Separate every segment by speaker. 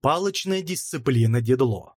Speaker 1: Палочная дисциплина Дедло.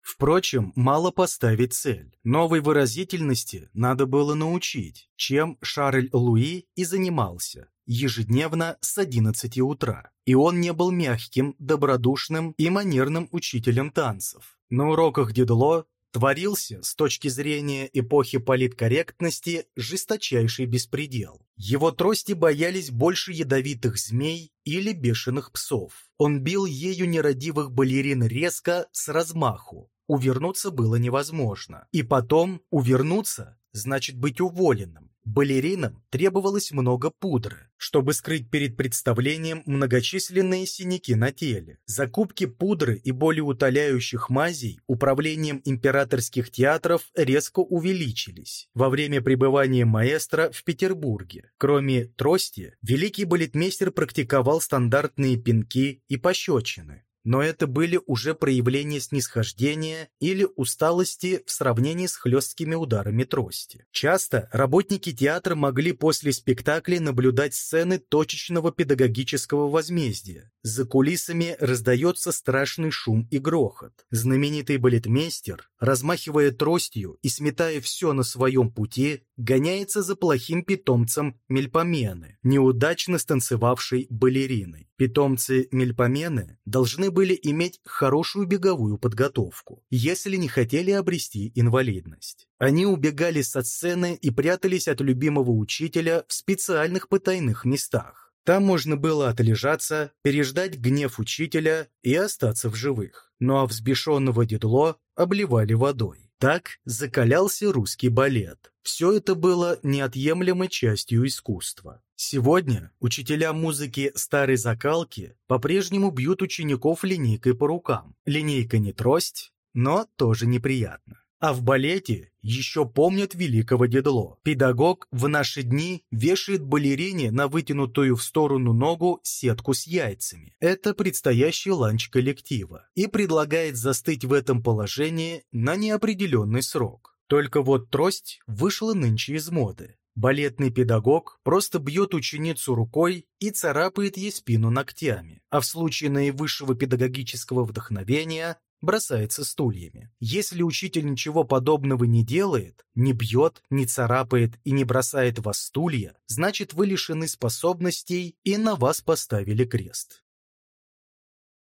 Speaker 1: Впрочем, мало поставить цель. Новой выразительности надо было научить, чем Шарль Луи и занимался ежедневно с 11 утра. И он не был мягким, добродушным и манерным учителем танцев. На уроках Дедло творился, с точки зрения эпохи политкорректности, жесточайший беспредел. Его трости боялись больше ядовитых змей или бешеных псов. Он бил ею нерадивых балерин резко, с размаху. Увернуться было невозможно. И потом увернуться значит быть уволенным. Балеринам требовалось много пудры, чтобы скрыть перед представлением многочисленные синяки на теле. Закупки пудры и более утоляющих мазей управлением императорских театров резко увеличились во время пребывания маэстро в Петербурге. Кроме трости, великий балетмейстер практиковал стандартные пинки и пощечины но это были уже проявления снисхождения или усталости в сравнении с хлесткими ударами трости. Часто работники театра могли после спектакля наблюдать сцены точечного педагогического возмездия. За кулисами раздается страшный шум и грохот. Знаменитый балетмейстер, размахивая тростью и сметая все на своем пути, гоняется за плохим питомцем Мельпомены, неудачно станцевавшей балериной. Питомцы Мельпомены должны были иметь хорошую беговую подготовку, если не хотели обрести инвалидность. Они убегали со сцены и прятались от любимого учителя в специальных потайных местах. Там можно было отлежаться, переждать гнев учителя и остаться в живых. Ну а взбешенного дедло обливали водой. Так закалялся русский балет. Все это было неотъемлемой частью искусства. Сегодня учителя музыки старой закалки по-прежнему бьют учеников линейкой по рукам. Линейка не трость, но тоже неприятно. А в балете еще помнят великого Дедло. Педагог в наши дни вешает балерине на вытянутую в сторону ногу сетку с яйцами. Это предстоящий ланч коллектива. И предлагает застыть в этом положении на неопределенный срок. Только вот трость вышла нынче из моды. Балетный педагог просто бьет ученицу рукой и царапает ей спину ногтями, а в случае наивысшего педагогического вдохновения бросается стульями. Если учитель ничего подобного не делает, не бьет, не царапает и не бросает вас стулья, значит вы лишены способностей и на вас поставили крест.